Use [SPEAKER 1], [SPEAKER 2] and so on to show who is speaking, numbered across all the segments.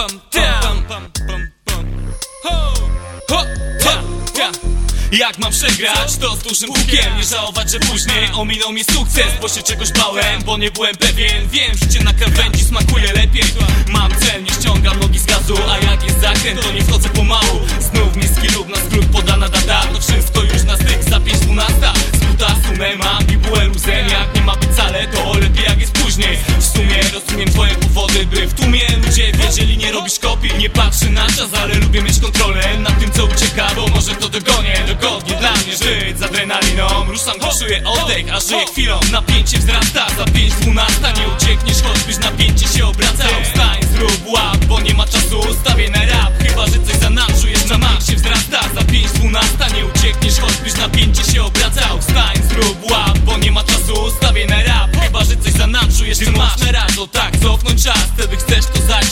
[SPEAKER 1] pam, pam, pam, pam. Ho, ho. Jak mam przegrać, to z dużym hukiem. Nie żałować, że później ominął mi sukces Bo się czegoś bałem, bo nie byłem pewien. Wiem, życie na krawędzi smakuje lepiej. Mam cel, nie ściągam nogi z gazu A jak jest zakręt, to nie wchodzę pomału. Znów niski lub na skrót podana data. To wszystko już na styk za 5.12 Skróta sumę mam, bibułę luzem. Jak nie ma być wcale, to lepiej jak jest później kopii Nie patrzy na czas, ale lubię mieć kontrolę Nad tym co ucieka, bo może to dogonię. Dogodnie dla mnie żyć z adrenaliną. Ruszam, czuję oddech, a żyję chwilą. Napięcie wzrasta, za 5.12 Nie uciekniesz,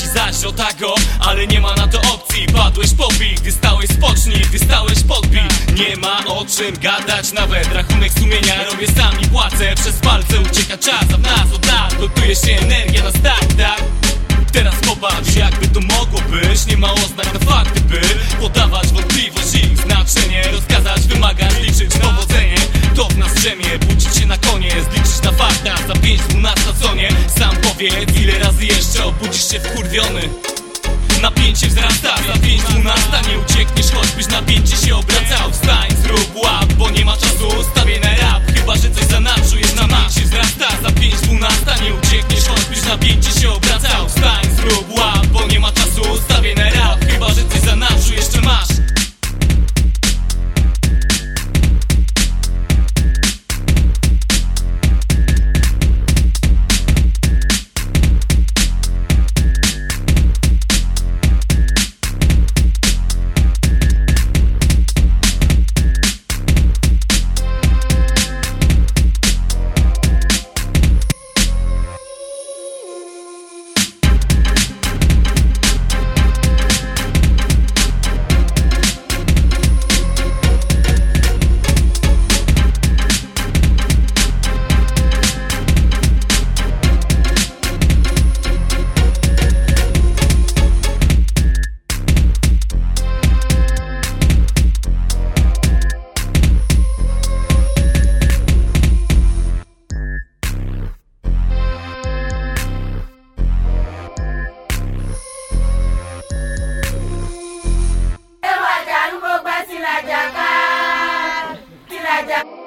[SPEAKER 1] to zaś o tak o Ale nie ma na to opcji, padłeś popij Gdy stałeś spocznij, gdy stałeś podbij Nie ma o czym gadać nawet Rachunek sumienia robię sam i płacę. Przez palce ucieka czas, a w nas od lat Gotuje się energia na start, tak? Teraz popatrz jakby to mogło być. Nie ma oznak na fakty by Podawać wątpliwość ich znaczenie. Rozkazać, wymagać, liczyć powodzenie. To w nas drzemie, budzić się na koniec Liczyć na faktach, za pięć dwunasta co nie Sam powiedz ile jeszcze obudzisz się wkurwiony. Napięcie wzrasta, za pięć dwunasta Nie uciekniesz, choćbyś napięcie się obracał playa.